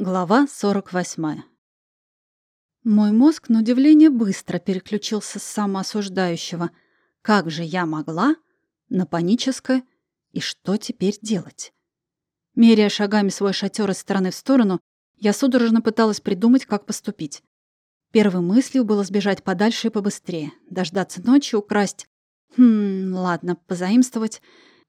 Глава 48. Мой мозг, на удивление, быстро переключился с самоосуждающего «как же я могла?» на паническое «и что теперь делать?». Меряя шагами свой шатер из стороны в сторону, я судорожно пыталась придумать, как поступить. Первой мыслью было сбежать подальше и побыстрее, дождаться ночи, украсть... Хм, ладно, позаимствовать...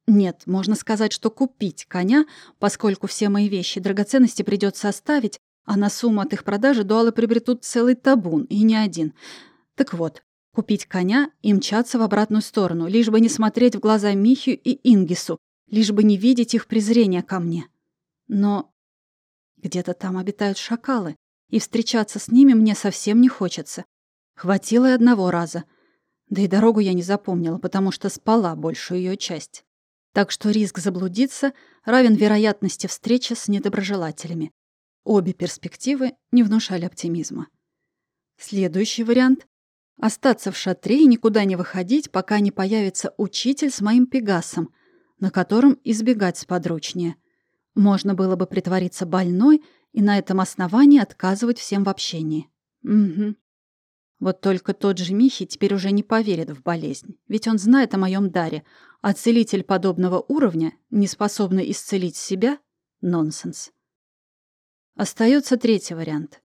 Нет, можно сказать, что купить коня, поскольку все мои вещи и драгоценности придется оставить, а на сумму от их продажи дуалы приобретут целый табун, и не один. Так вот, купить коня и мчаться в обратную сторону, лишь бы не смотреть в глаза Михию и Ингису, лишь бы не видеть их презрения ко мне. Но где-то там обитают шакалы, и встречаться с ними мне совсем не хочется. Хватило и одного раза. Да и дорогу я не запомнила, потому что спала большую ее часть. Так что риск заблудиться равен вероятности встречи с недоброжелателями. Обе перспективы не внушали оптимизма. Следующий вариант — остаться в шатре и никуда не выходить, пока не появится учитель с моим пегасом, на котором избегать сподручнее. Можно было бы притвориться больной и на этом основании отказывать всем в общении. Угу. Вот только тот же Михи теперь уже не поверит в болезнь, ведь он знает о моем даре, а целитель подобного уровня, не способный исцелить себя — нонсенс. Остается третий вариант.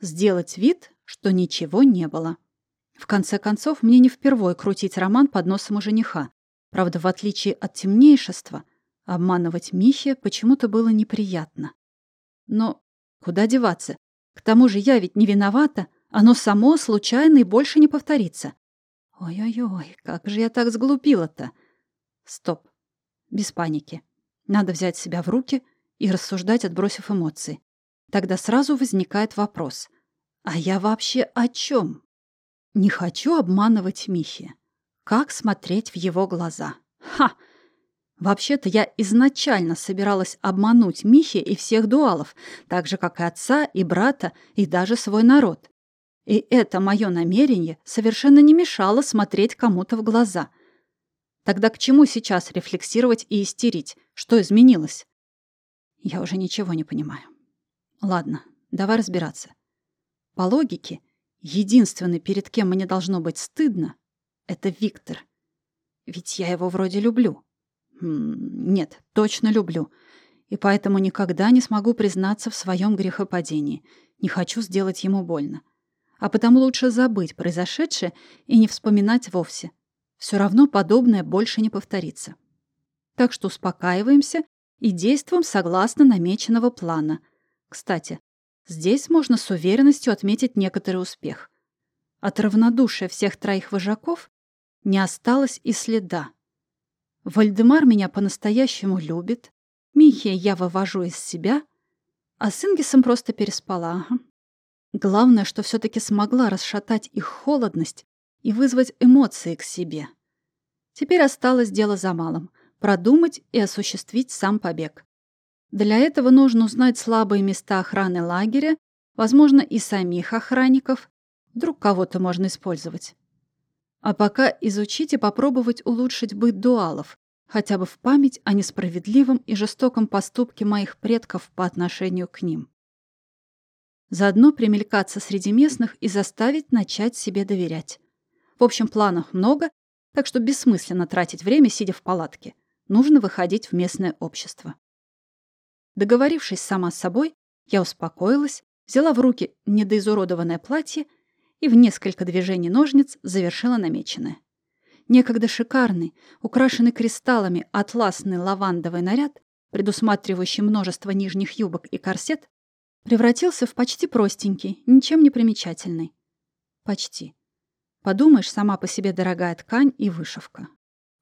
Сделать вид, что ничего не было. В конце концов, мне не впервой крутить роман под носом у жениха. Правда, в отличие от темнейшества, обманывать Михе почему-то было неприятно. Но куда деваться? К тому же я ведь не виновата, оно само, случайно и больше не повторится. Ой-ой-ой, как же я так сглупила-то? Стоп. Без паники. Надо взять себя в руки и рассуждать, отбросив эмоции. Тогда сразу возникает вопрос. А я вообще о чем? Не хочу обманывать Михи. Как смотреть в его глаза? Ха! Вообще-то я изначально собиралась обмануть Михи и всех дуалов, так же, как и отца, и брата, и даже свой народ. И это мое намерение совершенно не мешало смотреть кому-то в глаза. Тогда к чему сейчас рефлексировать и истерить? Что изменилось? Я уже ничего не понимаю. Ладно, давай разбираться. По логике, единственный, перед кем мне должно быть стыдно, это Виктор. Ведь я его вроде люблю. Нет, точно люблю. И поэтому никогда не смогу признаться в своем грехопадении. Не хочу сделать ему больно. А потому лучше забыть произошедшее и не вспоминать вовсе. Все равно подобное больше не повторится. Так что успокаиваемся и действуем согласно намеченного плана. Кстати, здесь можно с уверенностью отметить некоторый успех. От равнодушия всех троих вожаков не осталось и следа. Вальдемар меня по-настоящему любит, Михия я вывожу из себя, а с Ингисом просто переспала. Главное, что все таки смогла расшатать их холодность и вызвать эмоции к себе. Теперь осталось дело за малым — продумать и осуществить сам побег. Для этого нужно узнать слабые места охраны лагеря, возможно, и самих охранников. Вдруг кого-то можно использовать. А пока изучить и попробовать улучшить быт дуалов, хотя бы в память о несправедливом и жестоком поступке моих предков по отношению к ним. Заодно примелькаться среди местных и заставить начать себе доверять. В общем, планов много, так что бессмысленно тратить время, сидя в палатке. Нужно выходить в местное общество. Договорившись сама с собой, я успокоилась, взяла в руки недоизуродованное платье и в несколько движений ножниц завершила намеченное. Некогда шикарный, украшенный кристаллами атласный лавандовый наряд, предусматривающий множество нижних юбок и корсет, превратился в почти простенький, ничем не примечательный. Почти. Подумаешь, сама по себе дорогая ткань и вышивка.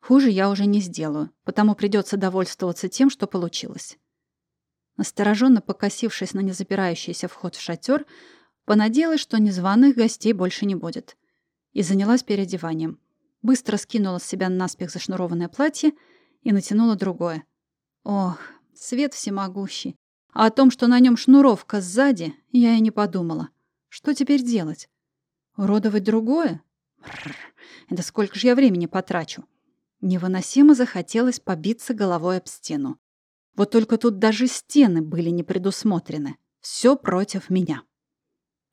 Хуже я уже не сделаю, потому придется довольствоваться тем, что получилось. Настороженно покосившись на незапирающийся вход в шатер, понадеялась, что незваных гостей больше не будет. И занялась переодеванием. Быстро скинула с себя наспех зашнурованное платье и натянула другое. Ох, свет всемогущий. А о том, что на нем шнуровка сзади, я и не подумала. Что теперь делать? Уродовать другое? Это сколько же я времени потрачу? Невыносимо захотелось побиться головой об стену. Вот только тут даже стены были не предусмотрены. Все против меня.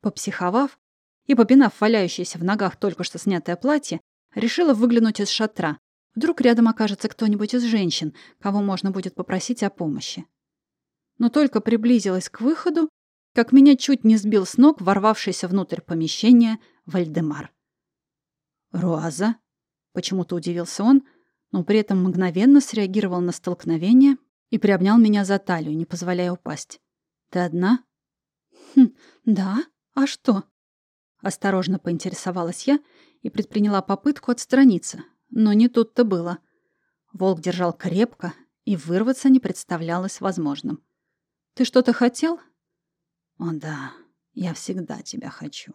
Попсиховав и попинав валяющееся в ногах только что снятое платье, решила выглянуть из шатра. Вдруг рядом окажется кто-нибудь из женщин, кого можно будет попросить о помощи. Но только приблизилась к выходу, как меня чуть не сбил с ног ворвавшийся внутрь помещения Вальдемар. «Руаза?» — почему-то удивился он, но при этом мгновенно среагировал на столкновение и приобнял меня за талию, не позволяя упасть. «Ты одна?» «Хм, да. А что?» Осторожно поинтересовалась я и предприняла попытку отстраниться, но не тут-то было. Волк держал крепко, и вырваться не представлялось возможным. «Ты что-то хотел?» «О да, я всегда тебя хочу».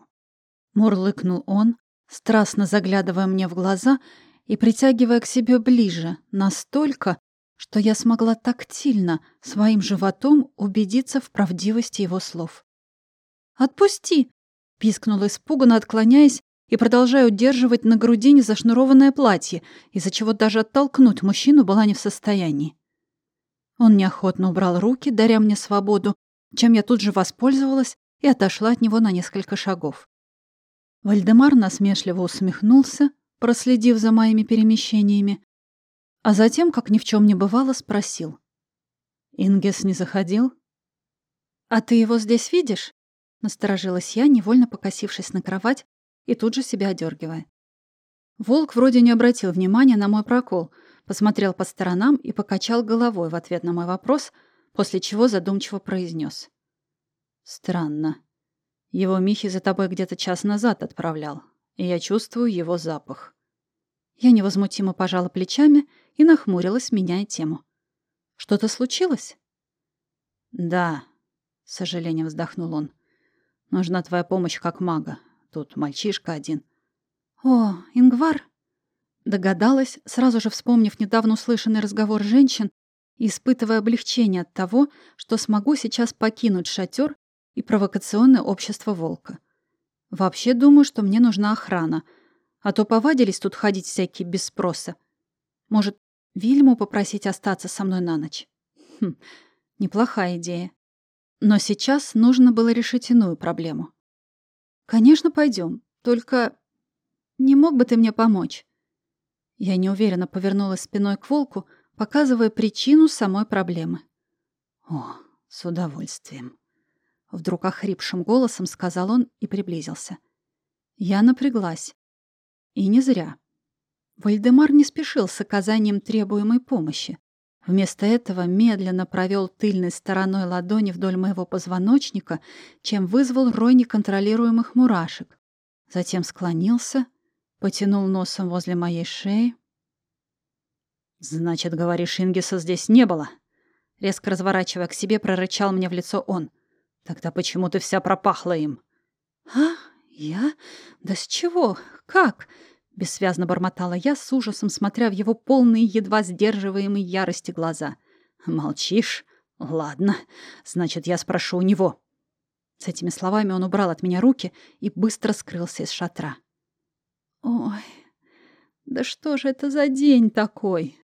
Мурлыкнул он, страстно заглядывая мне в глаза и притягивая к себе ближе, настолько, что я смогла тактильно, своим животом убедиться в правдивости его слов. «Отпусти!» — пискнула испуганно, отклоняясь и продолжая удерживать на груди незашнурованное платье, из-за чего даже оттолкнуть мужчину была не в состоянии. Он неохотно убрал руки, даря мне свободу, чем я тут же воспользовалась и отошла от него на несколько шагов. Вальдемар насмешливо усмехнулся, проследив за моими перемещениями, а затем, как ни в чем не бывало, спросил. «Ингес не заходил?» «А ты его здесь видишь?» Насторожилась я, невольно покосившись на кровать и тут же себя одергивая. Волк вроде не обратил внимания на мой прокол, посмотрел по сторонам и покачал головой в ответ на мой вопрос — после чего задумчиво произнес: «Странно. Его Михи за тобой где-то час назад отправлял, и я чувствую его запах». Я невозмутимо пожала плечами и нахмурилась, меняя тему. «Что-то случилось?» «Да», — с сожалением вздохнул он. «Нужна твоя помощь как мага. Тут мальчишка один». «О, Ингвар?» Догадалась, сразу же вспомнив недавно услышанный разговор женщин испытывая облегчение от того, что смогу сейчас покинуть шатер и провокационное общество волка. Вообще думаю, что мне нужна охрана, а то повадились тут ходить всякие без спроса. Может, Вильму попросить остаться со мной на ночь? Хм, неплохая идея. Но сейчас нужно было решить иную проблему. Конечно, пойдем, только не мог бы ты мне помочь? Я неуверенно повернулась спиной к волку, показывая причину самой проблемы. «О, с удовольствием!» Вдруг охрипшим голосом сказал он и приблизился. Я напряглась. И не зря. Вальдемар не спешил с оказанием требуемой помощи. Вместо этого медленно провел тыльной стороной ладони вдоль моего позвоночника, чем вызвал рой неконтролируемых мурашек. Затем склонился, потянул носом возле моей шеи, «Значит, говоришь, Ингиса здесь не было?» Резко разворачивая к себе, прорычал мне в лицо он. «Тогда почему ты вся пропахла им?» «А? Я? Да с чего? Как?» Бессвязно бормотала я, с ужасом смотря в его полные, едва сдерживаемые ярости глаза. «Молчишь? Ладно. Значит, я спрошу у него». С этими словами он убрал от меня руки и быстро скрылся из шатра. «Ой, да что же это за день такой?»